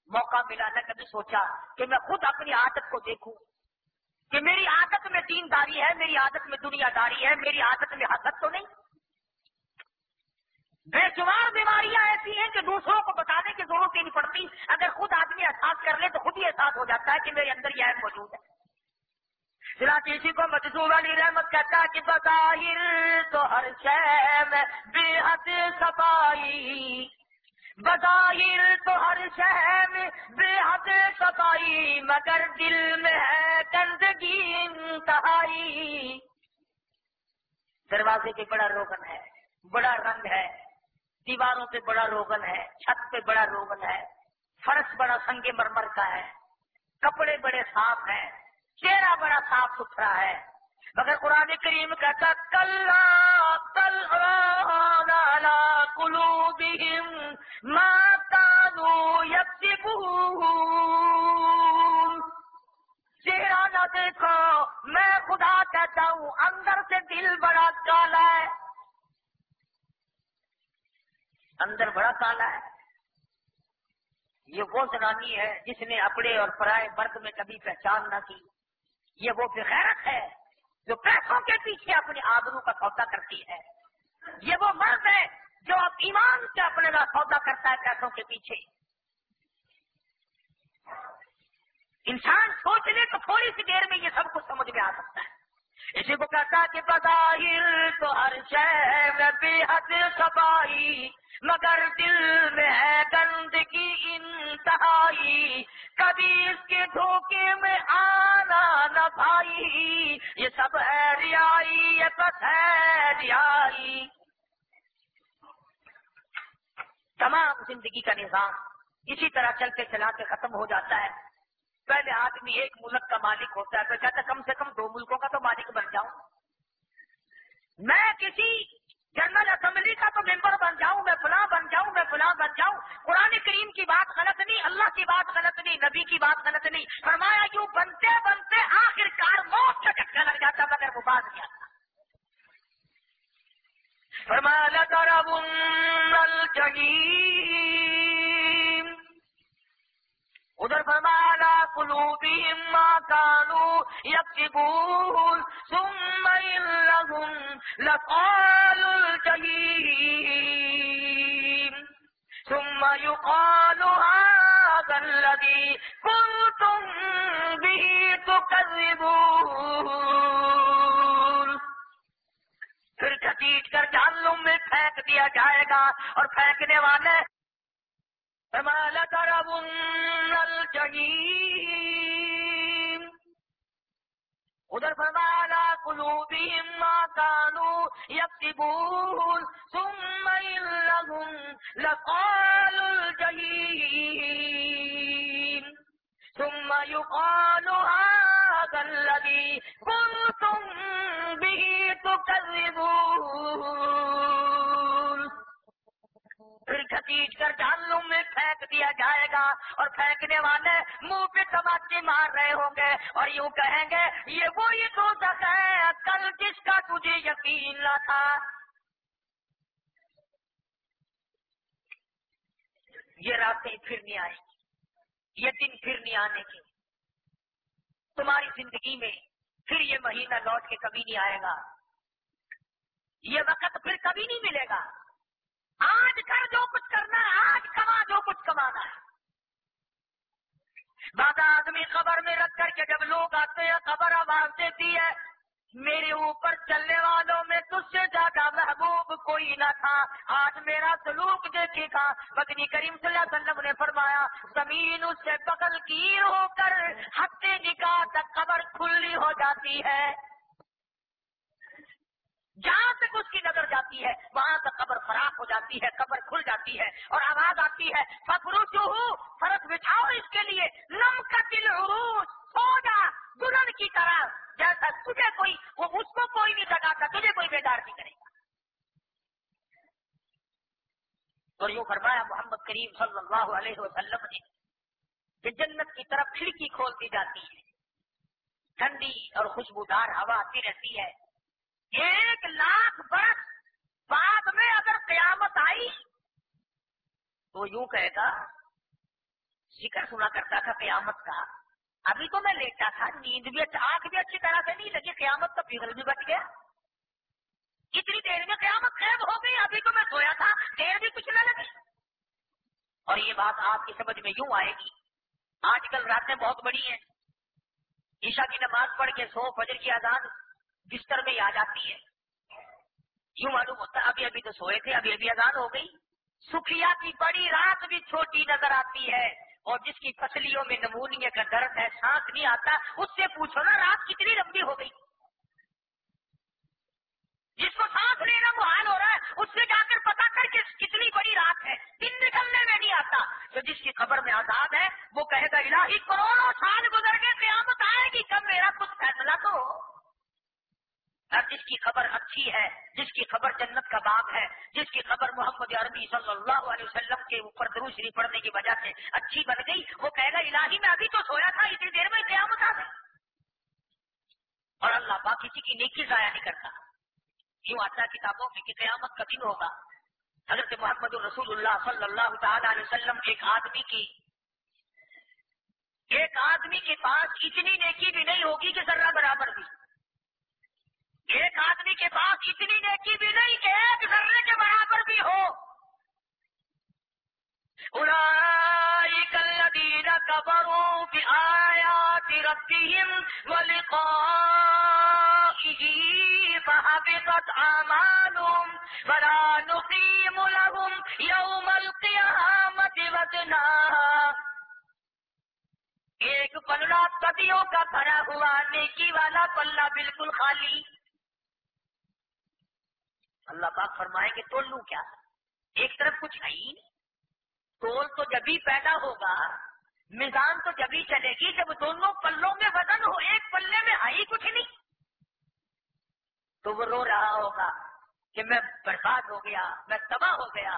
موقع ملا، نہ کبھی سوچا کہ میں خود اپنی عادت کو دیکھوں کہ میری عادت میں دینداری ہے، میری عادت میں دنیا داری ہے، میری عادت میں حسد تو نہیں۔ بے شمار بیماریاں ایسی ہیں کہ دوسروں کو بتانے کی ضرورت ہی نہیں پڑتی۔ اگر خود آدمی احساس کر لے تو خود ہی احساس ہو جاتا ہے کہ میرے اندر یہ موجود ہے۔ اسی کو مجزور علی رحمت کہتا کہ بظاہر تو ہر شہ میں بے حد صفائی۔ بظاہر تو ہر شہ میں بے حد صفائی، مگر دل میں ہے گندگی انتہائی۔ دروازے پہ بڑا روگن ہے، بڑا رنگ ہے۔ دیواروں پہ بڑا روگن ہے، چھت پہ بڑا روگن ہے۔ فرش بڑا سنگ مرمر کا ہے۔ کپڑے بڑے صاف ہیں۔ چہرہ بڑا صاف ستھرا ہے۔ مگر قرآن کریم کہتا کل کل کلو چہرہ نہ دیکھو، میں خدا کہتا ہوں، اندر سے دل بڑا کالا ہے۔ اندر بڑا کالا ہے۔ یہ وہ زنانی ہے جس نے اپنے اور پرائے مرد میں کبھی پہچان نہ کی۔ یہ وہ بغیرت ہے جو پیسوں کے پیچھے اپنی آبرو کا سودا کرتی ہے۔ یہ وہ مرد ہے جو اب ایمان سے اپنے کا سودا کرتا ہے پیسوں کے پیچھے۔ انسان سوچ لے تو تھوڑی سی دیر میں یہ سب کچھ سمجھ میں آ سکتا ہے۔ اسی کو کہتا کہ بظاہر تو ہر شہر میں بے حد صفائی، مگر دل میں ہے گندگی انتہائی۔ کبھی اس کے دھوکے میں آنا نہ بھائی، یہ سب ہے ریائی یہ بس ہے ریائی تمام زندگی کا نظام اسی طرح چلتے چلاتے ختم ہو جاتا ہے۔ پہلے آدمی ایک ملک کا مالک ہوتا ہے تو کہتا کم سے کم دو ملکوں کا تو مالک بن جاؤں۔ میں کسی جنرل اسمبلی کا تو ممبر بن جاؤں، میں فلاں بن جاؤں، میں فلاں بن جاؤں۔ قرآن کریم کی بات غلط نہیں، اللہ کی بات غلط نہیں، نبی کی بات غلط نہیں۔ فرمایا یوں بنتے بنتے آخر کار موت کا چکا لگ جاتا، مگر وہ بات کیا تھا فرمایا ادھر فرمایا قلوبهم ما كانوا يكسبون، ثم انهم لقال الجحيم. ثم يقال، هذا الذي كنتم به تكذبون. پھر گھسیٹ کر جہنم میں پھینک دیا جائے گا اور پھینکنے والے الجحیم ادھر فرمایا قلوبهم ما كانوا يكسبون ثم لهم لقال الجحيم ثم يقال هذا الذي كنتم به تكذبون۔ پھر گھسیٹ کر جہنم میں پھینک دیا جائے گا اور پھینکنے والے منہ پہ تماچے مار رہے ہوں گے اور یوں کہیں گے، یہ وہی تو ہے، کل جس کا تجھے یقین نہ تھا۔ یہ راتیں پھر نہیں آئیں گی، یہ دن پھر نہیں آنے کی تمہاری زندگی میں پھر یہ مہینہ لوٹ کے کبھی نہیں آئے گا۔ یہ وقت پھر کبھی نہیں ملے گا۔ آج کر جو کچھ کرنا ہے، آج کما جو کچھ کمانا ہے۔ بعد آدمی خبر میں رکھ کر کے جب لوگ آتے ہیں خبر آواز دیتی ہے۔ میرے اوپر چلنے والوں میں تجھ سے زیادہ محبوب کوئی نہ تھا۔ آج میرا سلوک دیکھے گا۔ بدنی کریم صلی اللہ علیہ وسلم نے فرمایا، زمین اس سے بغل کی ہو کر ہفتے نکاح تک خبر کھلی ہو جاتی ہے۔ جہاں تک اس کی نظر جاتی ہے، وہاں تک قبر خراب ہو جاتی ہے، قبر کھل جاتی ہے اور آواز آتی ہے فخرو جو فرق بچھاؤ اس کے لیے نم کا دل عروج ہو جا، دلہن کی طرح، جیسا تجھے کوئی، وہ اس کو کوئی نہیں سکاتا تجھے کوئی بیدار نہیں کرے گا. اور یوں فرمایا محمد کریم صلی اللہ علیہ وسلم نے، کہ جنت کی طرف کھڑکی کھول دی جاتی ہے، ٹھنڈی اور خوشبودار ہوا آتی رہتی ہے ایک لاکھ برس بعد میں اگر قیامت آئی تو یوں کہے گا، ذکر سنا کرتا تھا قیامت کا۔ ابھی تو میں لیٹا تھا، نیند بھی اچھا، آنکھ بھی اچھی طرح سے نہیں لگی، قیامت کا پگل بھی بچ گیا۔ اتنی دیر میں قیامت قید ہو گئی، ابھی تو میں سویا تھا، دیر بھی کچھ نہ لگی۔ اور یہ بات آپ کی سمجھ میں یوں آئے گی۔ آج کل راتیں بہت بڑی ہیں۔ عشا کی نماز پڑھ کے سو، فجر کی آزاد بستر میں آ جاتی ہے۔ یوں معلوم ہوتا ہے، ابھی ابھی تو سوئے تھے، ابھی ابھی آزاد ہو گئی۔ سکھیا کی بڑی رات بھی چھوٹی نظر آتی ہے۔ اور جس کی فصلیوں میں نمونیہ کا درد ہے، سانس نہیں آتا، اس سے پوچھو نا، رات کتنی لمبی ہو گئی۔ جس کو سانس لینا محال ہو رہا ہے، اس سے جا کر پتا کر کے کتنی بڑی رات ہے۔ دن نکلنے میں نہیں آتا۔ تو جس کی خبر میں آزاد ہے، وہ کہے گا، الہی کروڑوں سال گزر کے قیامت آئے گی۔ کب میرا کچھ فیصلہ تو؟ ہو جس کی خبر اچھی ہے، جس کی خبر جنت کا باب ہے، جس کی خبر محمد عربی صلی اللہ علیہ وسلم کے اوپر درو شریف پڑھنے کی وجہ سے اچھی بن گئی، وہ کہے گا الہی میں ابھی تو سویا تھا اتنی دیر میں قیامت آ گئی۔ اور اللہ پاک کسی کی نیکی ضائع نہیں کرتا۔ کیوں آتا کتابوں میں کہ قیامت کا دن ہوگا۔ حضرت محمد الرسول اللہ صلی اللہ تعالی علیہ وسلم ایک آدمی کی، ایک آدمی کے پاس اتنی نیکی بھی نہیں ہوگی کہ ذرہ برابر بھی۔ ایک آدمی کے پاس اتنی نیکی بھی نہیں کہ ایک ذرے کے برابر بھی ہو۔ الذين كفروا بآيات ربهم ولقائه فحبطت أعمالهم فلا نقيم لهم يوم القيامة وزنا ایک پلڑا صدیوں کا بھرا ہوا نیکی والا پلہ بالکل خالی۔ اللہ پاک فرمائے کہ تول لوں کیا ایک طرف کچھ ہے ہی نہیں۔ تول تو جبھی پیدا ہوگا، میزان تو جبھی چلے گی، جب دونوں پلوں میں وزن ہو، ایک پلے میں آئی کچھ نہیں۔ تو وہ رو رہا ہوگا کہ میں برباد ہو گیا، میں تباہ ہو گیا۔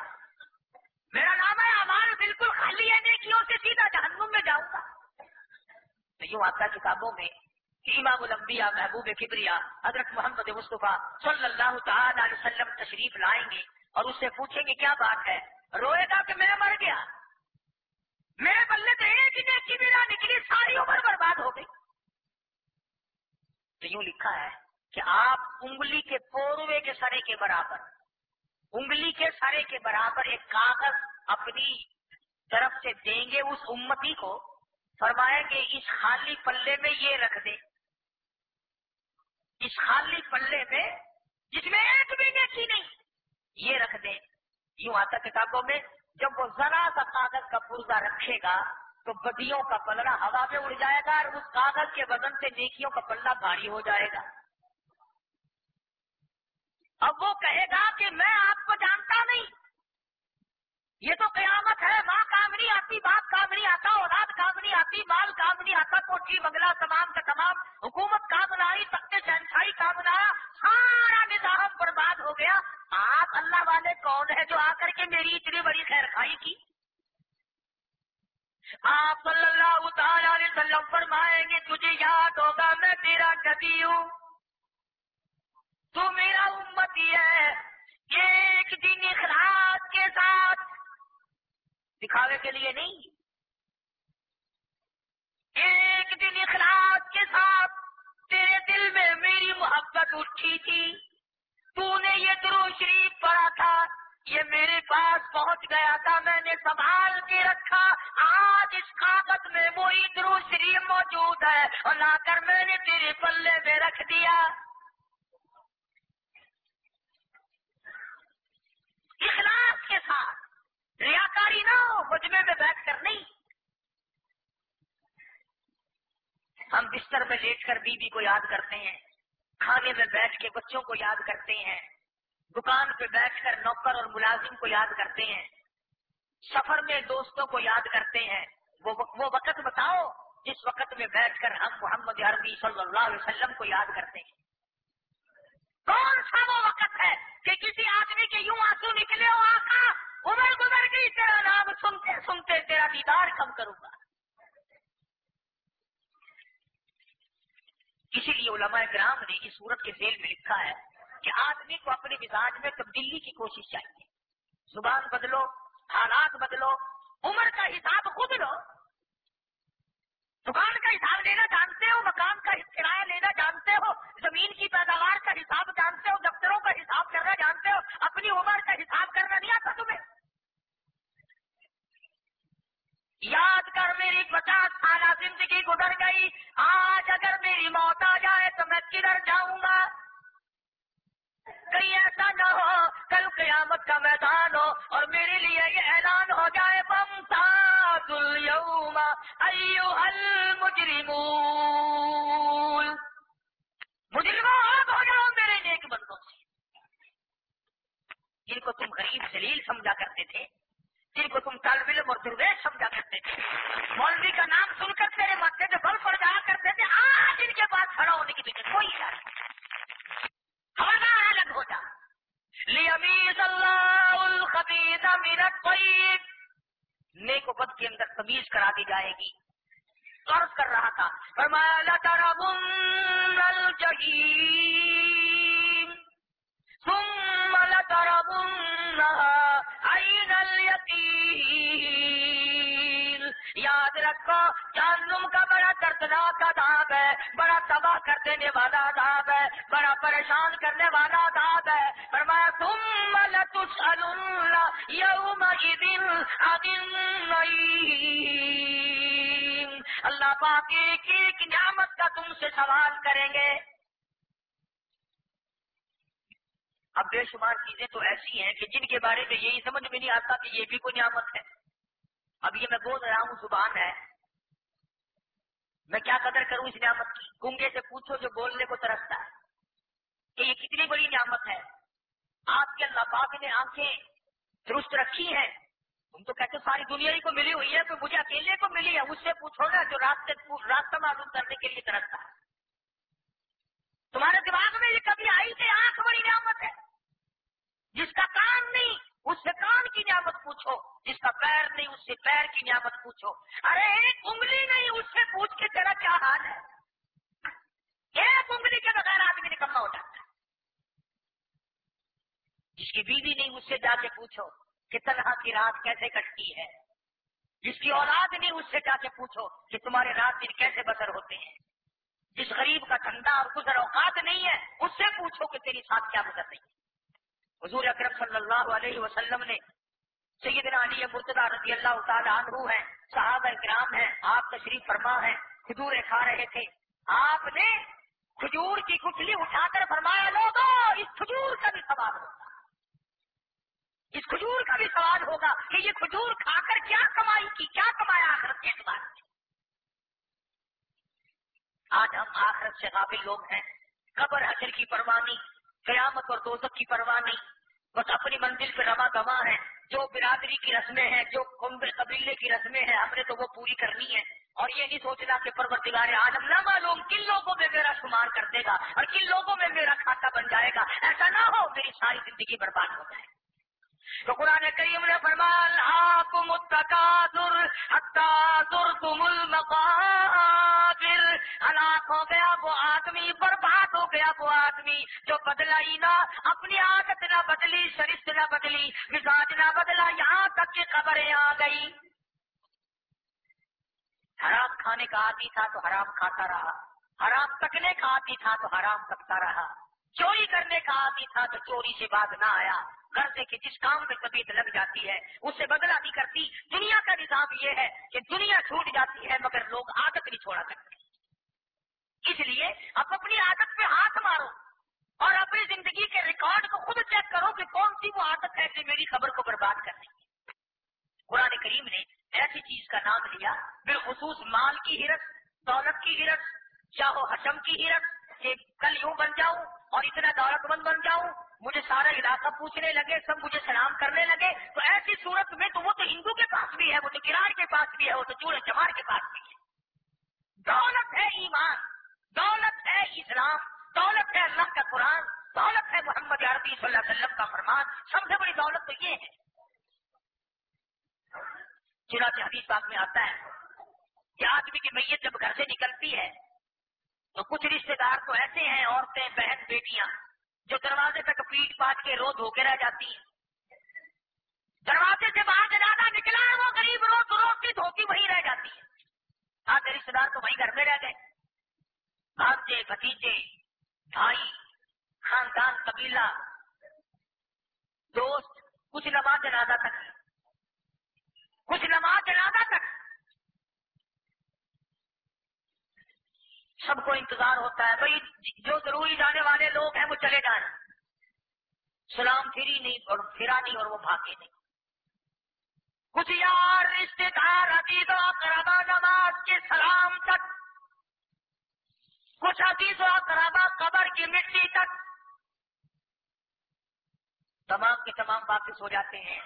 میرا نام ہے ہمارا بالکل خالی ہے، نیکیوں سے سیدھا جہنم میں جاؤں گا۔ تو یوں آتا کتابوں میں امام الانبیاء محبوب کبریا حضرت محمد مصطفیٰ صلی اللہ تعالی علیہ وسلم تشریف لائیں گے اور اس سے پوچھیں گے کیا بات ہے؟ روئے گا کہ میں مر گیا۔ میرے بلے تو ایک ہی نیکی بھی نہ نکلی، ساری عمر برباد ہو گئی۔ تو یوں لکھا ہے کہ آپ انگلی کے پوروے کے سرے کے برابر، انگلی کے سرے کے برابر ایک کاغذ اپنی طرف سے دیں گے، اس امتی کو فرمائے کہ اس خالی پلے میں یہ رکھ دے اس خالی پلے میں جس میں ایک بھی نیکی نہیں، یہ رکھ دیں۔ یوں آتا کتابوں میں، جب وہ ذرا سا کاغذ کا پرزا رکھے گا، تو بدیوں کا پلڑا ہوا میں اڑ جائے گا اور اس کاغذ کے وزن سے نیکیوں کا پلڑا بھاری ہو جائے گا۔ اب وہ کہے گا کہ میں آپ کو جانتا نہیں۔ یہ تو قیامت ہے، ماں کام نہیں آتی، باپ کام نہیں آتا، اولاد کام نہیں آتی، مال کام نہیں آتا، کوٹھی، بنگلہ، تمام کا تمام، حکومت کام نہ آئی سب شہنشاہی کام نہ آیا، سارا نظام برباد ہو گیا۔ آپ اللہ والے کون ہیں جو آ کر کے میری اتنی بڑی خیر خائی کی؟ آپ صلی اللہ تعالی علیہ وسلم فرمائیں گے، تجھے یاد ہوگا میں تیرا نبی ہوں۔ تو میرا امتی ہے ایک دن اخلاص کے ساتھ دکھاوے کے لیے نہیں۔ ایک دن اخلاص کے ساتھ تیرے دل میں میری محبت اٹھی تھی۔ تو نے یہ درو شریف پڑھا تھا۔ یہ میرے پاس پہنچ گیا تھا۔ میں نے سنبھال کے رکھا۔ آج اس کاغذ میں وہی درو شریف موجود ہے۔ اور لا کر میں نے تیرے پلے میں رکھ دیا۔ اخلاص کے ساتھ ریاکاری نہ ہو مجمے میں بیٹھ کر نہیں۔ ہم بستر میں لیٹ کر بیوی کو یاد کرتے ہیں، کھانے میں بیٹھ کے بچوں کو یاد کرتے ہیں، دکان پہ بیٹھ کر نوکر اور ملازم کو یاد کرتے ہیں، سفر میں دوستوں کو یاد کرتے ہیں۔ وہ وقت بتاؤ جس وقت میں بیٹھ کر ہم محمد عربی صلی اللہ علیہ وسلم کو یاد کرتے ہیں۔ کون سا وہ وقت ہے کہ کسی آدمی کے یوں آنسو نکلے ہو آقا؟ عمر گزر گئی، تیرا نام سنتے سنتے تیرا دیدار کم کروں گا۔ اسی لیے علماء کرام نے اس صورت کے ذیل میں لکھا ہے کہ آدمی کو اپنے مزاج میں تبدیلی کی کوشش چاہیے۔ زبان بدلو، حالات بدلو، عمر کا حساب خود لو۔ دکان کا حساب لینا جانتے ہو، مکان کا کرایہ لینا جانتے ہو، زمین کی پیداوار کا حساب جانتے ہو، دفتروں کا حساب کرنا جانتے ہو، اپنی عمر کا حساب کرنا نہیں آتا تمہیں۔ یاد کر میری پچاس سالہ زندگی گزر گئی۔ آج اگر میری موت آ جائے تو میں کدھر جاؤں گا؟ کہیں ایسا نہ ہو، کل قیامت کا میدان ہو اور میرے لیے یہ اعلان ہو جائے، بم اليوم ایوہ المجرمون۔ مجرموں آپ ہو جاؤ میرے نیک بندوں۔ سے جن کو تم غریب سلیل سمجھا کرتے تھے جی، جن کو تم طالب علم اور درویش سمجھا کرتے تھے۔ مولوی کا نام سن کر تیرے ماتھے سے بل پڑ جایا کرتے تھے آج ان کے پاس کھڑا ہونے کی فکر کوئی نہیں۔ خبردار الگ ہو جا لیمیز اللہ الخبیث من الطیب۔ نیک و بد کے اندر تمیز کرا دی جائے گی۔ قرض کر رہا تھا۔ فرمایا لتربن الجحیم۔ ثم لتربنها عین الیقین یاد رکھو، جہنم کا بڑا دردناک عذاب ہے، بڑا تباہ کر دینے والا عذاب ہے، بڑا پریشان کرنے والا عذاب ہے۔ فرمایا تم لتسألن یومئذ اللہ پاک ایک ایک نعمت کا تم سے سوال کریں گے۔ اب بے شمار چیزیں تو ایسی ہیں کہ جن کے بارے میں یہی سمجھ میں نہیں آتا کہ یہ بھی کوئی نعمت ہے۔ اب یہ میں بول رہا ہوں، زبان ہے۔ میں کیا قدر کروں اس نعمت کی؟ گونگے سے پوچھو جو بولنے کو ترستا ہے۔ کہ یہ کتنی بڑی نعمت ہے۔ آپ کے اللہ پاک نے آنکھیں درست رکھی ہیں۔ تم تو کہتے ساری دنیا ہی کو ملی ہوئی ہے، تو مجھے اکیلے کو ملی ہے۔ اس سے پوچھو نا جو راستے راستہ معلوم کرنے کے لیے ترستا ہے۔ تمہارے دماغ میں یہ کبھی آئی کہ آنکھ بڑی نعمت ہے، جس کا کام نہیں اس سے کان کی نعمت پوچھو، جس کا پیر نہیں، اس سے پیر کی نعمت پوچھو۔ ارے، ایک انگلی نہیں، اس سے پوچھ کے تیرا کیا حال ہے؟ ایک انگلی کے بغیر آدمی نکمنا ہو جاتا ہے جس کی بیوی نہیں، اس سے جا کے پوچھو کہ تنہا کی رات کیسے کٹتی ہے۔ جس کی اولاد نہیں، اس سے جا کے پوچھو کہ تمہارے رات دن کیسے بسر ہوتے ہیں۔ جس غریب کا ٹھنڈا اور گزر اوقات نہیں ہے، اس سے پوچھو کہ تیری ساتھ کیا گزر رہی ہے۔ حضور اکرم صلی اللہ علیہ وسلم نے سیدنا علی مرتدہ رضی اللہ تعالیٰ عنہ ہے صحابہ کرام ہیں، آپ تشریف فرما ہے کھجورے کھا رہے تھے۔ آپ نے کھجور کی کچلی اٹھا کر فرمایا، لوگو، اس کھجور کا بھی سوال ہوتا اس کھجور کا بھی سوال ہوگا کہ یہ کھجور کھا کر کیا کمائی کی، کیا کمایا آخرت کے اعتبار سے؟ آج ہم آخرت سے قابل لوگ ہیں۔ قبر حشر کی پروانی، قیامت اور دوزک کی پروانی بس اپنی منزل پہ رواں گواں ہیں۔ جو برادری کی رسمیں ہیں، جو قبیلے کی رسمیں ہیں، ہم نے تو وہ پوری کرنی ہے اور یہ نہیں سوچنا کہ پروردگار عالم نہ معلوم کن لوگوں میں میرا شمار کر دے گا اور کن لوگوں میں میرا کھاتا بن جائے گا۔ ایسا نہ ہو میری ساری زندگی برباد ہو جائے۔ تو قرآن کریم نے فرمان آپ متقادر تم المقابر. ہلاک ہو گیا وہ آدمی برباد ہو گیا وہ آدمی جو بدلا ہی نہ، اپنی عادت نہ بدلی شرست نہ بدلی، مزاج نہ بدلا، یہاں تک کہ خبریں آ گئی حرام کھانے کا عادی تھا تو حرام کھاتا رہا۔ حرام تکنے کا عادی تھا تو حرام تکتا رہا۔ چوری کرنے کا عادی تھا تو چوری سے بعد نہ آیا۔ سے کہ جس کام میں طبیعت لگ جاتی ہے، اس سے بدلا نہیں کرتی۔ دنیا کا نظام یہ ہے کہ دنیا چھوٹ جاتی ہے، مگر لوگ عادت نہیں چھوڑا کرتے اس لیے اب اپنی عادت پہ ہاتھ مارو اور اپنی زندگی کے ریکارڈ کو خود چیک کرو کہ کون سی وہ عادت ہے کہ میری خبر کو برباد کرنے کی قرآن کریم نے ایسی چیز کا نام لیا، بالخصوص مال کی ہرت دولت کی ہرت چاہو حشم کی ہرت کہ کل یوں بن جاؤں اور اتنا دولت مند بن جاؤں۔ مجھے سارا علاقہ پوچھنے لگے، سب مجھے سلام کرنے لگے۔ تو ایسی صورت میں تو وہ تو ہندو کے پاس بھی ہے، وہ تو کرار کے پاس بھی ہے، وہ تو چوڑے چمار کے پاس بھی ہے۔ دولت ہے ایمان، دولت ہے اسلام، دولت ہے اللہ کا قرآن، دولت ہے محمد عربی صلی اللہ علیہ وسلم کا فرمان۔ سب سے بڑی دولت تو یہ ہے۔ چنانچہ حدیث بات میں آتا ہے کہ آدمی کی میت جب گھر سے نکلتی ہے تو کچھ رشتے دار تو ایسے ہیں، عورتیں، بہن، بیٹیاں۔ جو دروازے تک پیٹ پاٹ کے رو دھو کے رہ جاتی ہے دروازے سے باہر جنازہ نکلا ہے، وہ غریب روز روز دھوتی وہی رہ جاتی ہے۔ آتے رشتے دار تو وہی گھر میں رہ گئے۔ بھانجے بھتیجے، بھائی، خاندان، قبیلہ، دوست، کچھ نماز جنازہ تک۔ کچھ نماز جنازہ تک۔ سب کو انتظار ہوتا ہے، بھائی جو ضروری جانے والے لوگ ہیں، وہ چلے جائیں سلام پھری نہیں اور پھرا نہیں اور وہ بھاگے نہیں۔ کچھ یار رشتے دار عزیز و اقربا نماز کے سلام تک۔ کچھ عزیز و اقربا قبر کی مٹی تک۔ تمام کے تمام واپس ہو جاتے ہیں۔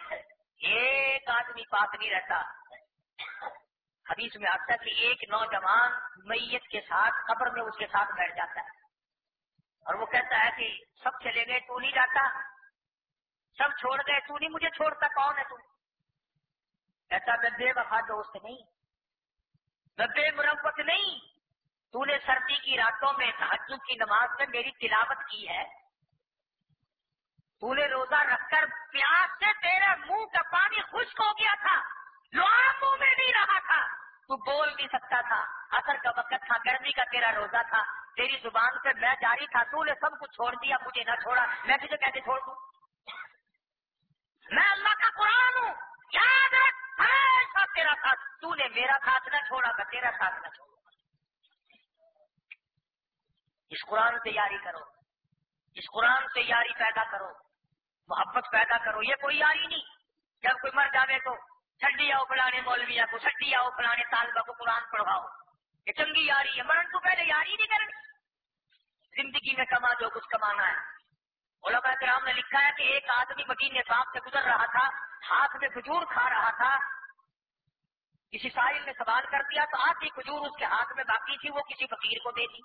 ایک آدمی پاس نہیں رہتا۔ حدیث میں آتا ہے کہ ایک نوجوان میت کے ساتھ قبر میں اس کے ساتھ بیٹھ جاتا ہے۔ اور وہ کہتا ہے کہ سب چلے گئے، تو نہیں جاتا۔ سب چھوڑ گئے، تو نہیں مجھے چھوڑتا، کون ہے تو؟ کہتا میں بے وفا دوست نہیں۔ میں بے مرمت نہیں۔ تو نے سردی کی راتوں میں تحجد کی نماز میں میری تلاوت کی ہے۔ تو نے روزہ رکھ کر پیاس سے تیرے منہ کا پانی خشک ہو گیا تھا۔ منہ میں نہیں رہا تھا۔ تو بول نہیں سکتا تھا، اثر کا وقت تھا، گرمی کا تیرا روزہ تھا۔ تیری زبان سے میں جاری تھا، تو نے سب کچھ چھوڑ دیا، مجھے نہ چھوڑا، میں تجھے کیسے چھوڑ دوں؟ میں اللہ کا قرآن ہوں، یاد رکھ، ہمیشہ تیرا ساتھ۔ تو نے میرا ساتھ نہ چھوڑا تھا تیرا ساتھ نہ چھوڑا اس قرآن سے یاری کرو، اس قرآن سے یاری پیدا کرو، محبت پیدا کرو، یہ کوئی یاری نہیں۔ جب کوئی مر جاوے تو چھڈی آؤ فلانے مولویا کو، چھڈی آؤ فلانے طالبہ کو قرآن پڑھواؤ۔ یہ چنگی یاری ہے، مرن تو پہلے یاری نہیں کرنی۔ زندگی میں کما جو کچھ کمانا ہے۔ علماء کرام نے لکھا ہے کہ ایک آدمی مدین صاحب سے گزر رہا تھا، ہاتھ میں کھجور کھا رہا تھا۔ کسی ساحل نے سوال کر دیا تو آج کھجور اس کے ہاتھ میں باقی تھی، وہ کسی فقیر کو دے دی۔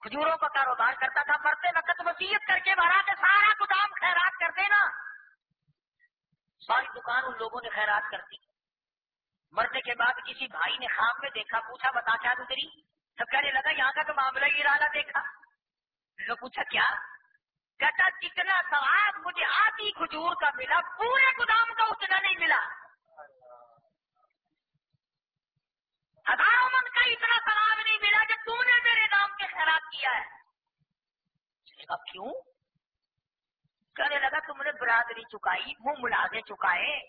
کھجوروں کا کاروبار کرتا تھا، مرتے وقت وسیعت کر کے بھرا کے سارا گدام خیرات کر دینا۔ ساری دکان ان لوگوں نے خیرات کر دی۔ مرنے کے بعد کسی بھائی نے خواب میں دیکھا، پوچھا، بتا کیا گزری سب کہنے لگا، یہاں کا تو معاملہ ہی ارادہ دیکھا۔ لوگ پوچھا، کیا؟ کہتا، جتنا ثواب مجھے آتی کھجور کا ملا، پورے گودام کا اتنا نہیں ملا۔ ہزاروں من کا اتنا ثواب نہیں ملا کہ تو نے میرے نام کے خیرات کیا ہے۔ اب کیوں؟ کہنے لگا تم نے برادری چکائی منہ ملازے چکائے۔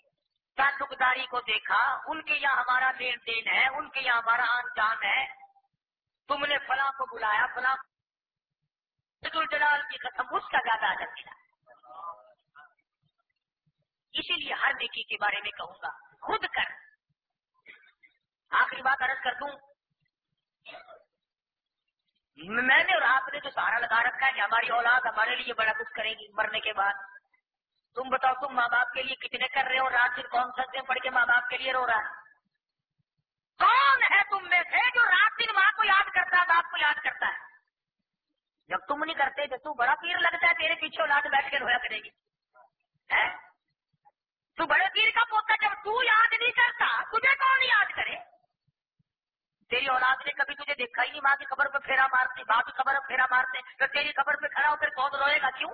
تعلق کو دیکھا، ان کے یہاں ہمارا لین دین ہے، ان کے یہاں ہمارا آن جان ہے۔ تم نے فلاں کو بلایا، فلاں جلال کی قسم، اس کا زیادہ اجر ملا اسی لیے ہر نیکی کے بارے میں کہوں گا، خود کر۔ آخری بات عرض کر دوں میں نے اور آپ نے جو سہارا لگا رکھا ہے کہ ہماری اولاد ہمارے لیے بڑا کچھ کرے گی مرنے کے بعد۔ تم بتاؤ، تم ماں باپ کے لیے کتنے کر رہے ہو؟ رات دن کون سکتے پڑھ کے ماں باپ کے لیے رو رہا ہے؟ کون ہے تم میں سے جو رات دن ماں کو یاد کرتا ہے، باپ کو یاد کرتا ہے؟ جب تم نہیں کرتے تو تو بڑا پیر لگتا ہے، تیرے پیچھے اولاد بیٹھ کے رویا کرے گی۔ تو بڑے پیر کا پوتا جب تو یاد نہیں کرتا، تجھے کون یاد کرے؟ تیری اولاد نے کبھی تجھے دیکھا ہی نہیں، ماں کی خبر پہ پھیرا مارتے باپ کی خبر پہ پھیرا مارتے، تو تیری خبر پہ کھڑا ہو کر کون روئے گا؟ کیوں؟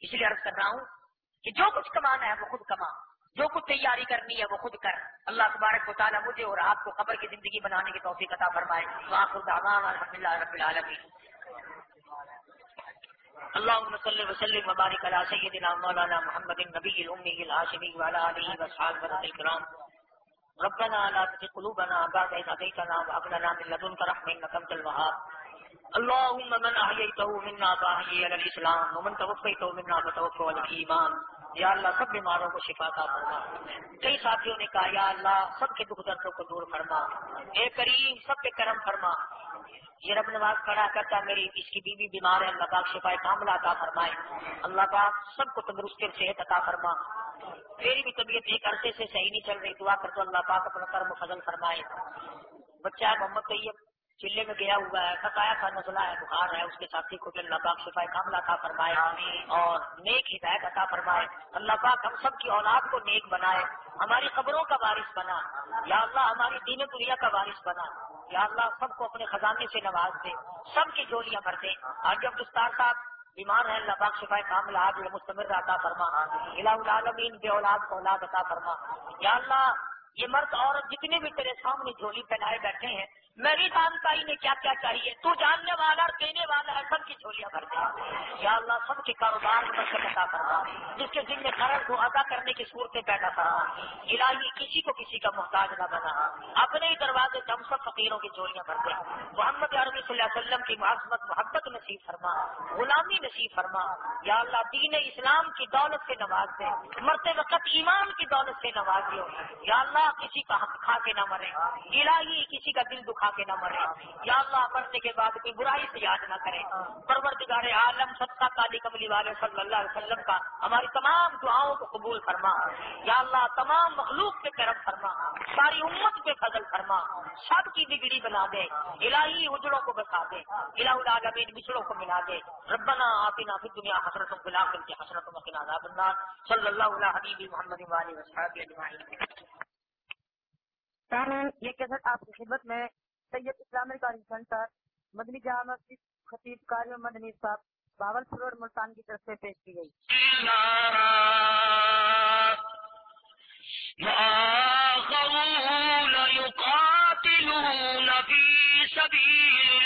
اس لیے عرض کر رہا ہوں کہ جو کچھ کمانا ہے وہ خود کما، جو کچھ تیاری کرنی ہے وہ خود کر۔ اللہ تبارک کو تعالیٰ مجھے اور آپ کو قبر کی زندگی بنانے کی توفیق عطا فرمائے۔ الحمد للہ رب العالمین۔ اللهم صل وسلم وبارك على سيدنا مولانا محمد النبي الامي الهاشمي وعلى اله وصحبه الكرام ربنا لا تزغ قلوبنا بعد إذ هديتنا وهب لنا من لدنك رحمة إنك أنت الوهاب. اللهم من أحييته منا فأحيي على الإسلام، ومن توفيته منا فتوفه على الإيمان. یا اللہ سب بیماروں کو شفا کا فرما. کئی ساتھیوں نے کہا، یا اللہ سب کے دکھ دردوں کو دور فرما. اے کریم، سب کے کرم فرما. یہ رب نواز کھڑا کرتا میری اس کی بیوی بیمار ہے اللہ پاک شفا کاملہ عطا فرمائے اللہ پاک سب کو تندرستی اور صحت عطا فرما۔ میری بھی طبیعت ایک عرصے سے صحیح نہیں چل رہی دعا کر تو اللہ پاک اپنا کرم فضل فرمائے۔ بچہ محمد طیب چلے میں گیا ہوا ہے تھکایا تھا نزلہ ہے بخار ہے اس کے ساتھی کو بھی اللہ پاک شفا کاملہ عطا فرمائے اور نیک ہدایت عطا فرمائے۔ اللہ پاک ہم سب کی اولاد کو نیک بنائے ہماری خبروں کا وارث بنا۔ یا اللہ ہماری دین دنیا کا وارث بنا۔ یا اللہ سب کو اپنے خزانے سے نواز دے، سب کی جولیاں بھر دے۔ آج جب دستار صاحب بیمار ہے اللہ پاک شفا کامل آج مستمر عطا فرما۔ الہ العالمین، بے اولاد کو اولاد عطا فرما۔ یا اللہ یہ مرد عورت جتنے بھی تیرے سامنے جھولی پہنائے بیٹھے ہیں، میری جانکاری میں کیا کیا چاہیے؟ تو جاننے والا اور دینے والا ہے سب کی جھولیاں بھر دے۔ یا اللہ، سب کے کاروبار میں برکت عطا کرنا جس کے ذمہ قرض کو ادا کرنے کی صورتیں پیدا کرنا الہی، کسی کو کسی کا محتاج نہ بنا۔ اپنے ہی دروازے ہم سب فقیروں کی جھولیاں بھر دیں محمد عربی صلی اللہ علیہ وسلم کی معذمت محبت نصیب فرما۔ غلامی نصیب فرما۔ یا اللہ، دین اسلام کی دولت سے نواز دے مرتے وقت ایمان کی دولت سے نواز دو یا اللہ کسی کا حق کھا کے نہ مرے، الہی کسی کا دل دکھا کے نہ مرے۔ یا اللہ، مرنے کے بعد کوئی برائی سے یاد نہ کرے۔ پروردگار عالم سب کالی کملی والے صلی اللہ علیہ وسلم کا ہماری تمام دعاؤں کو قبول فرما۔ یا اللہ، تمام مخلوق پہ کرم فرما۔ ساری امت پہ فضل فرما۔ سب کی بگڑی بنا دے۔ الہی اجڑوں کو بسا دے۔ الہ العالمین بچڑوں کو ملا دے۔ ربنا آتنا فی الدنیا حسرت فی الاخرہ کی حسرت وقنا عذاب النار۔ صلی اللہ علیہ حبیبی محمد وآلہ وصحبہ اجمعین۔ یہ کیسٹ آپ کی خدمت میں سید اسلام ریکارڈنگ سینٹر مدنی جامع مسجد خطیب کاری مدنی صاحب باول پور اور ملتان کی طرف سے پیش کی گئی۔ يقاتلون في سبيل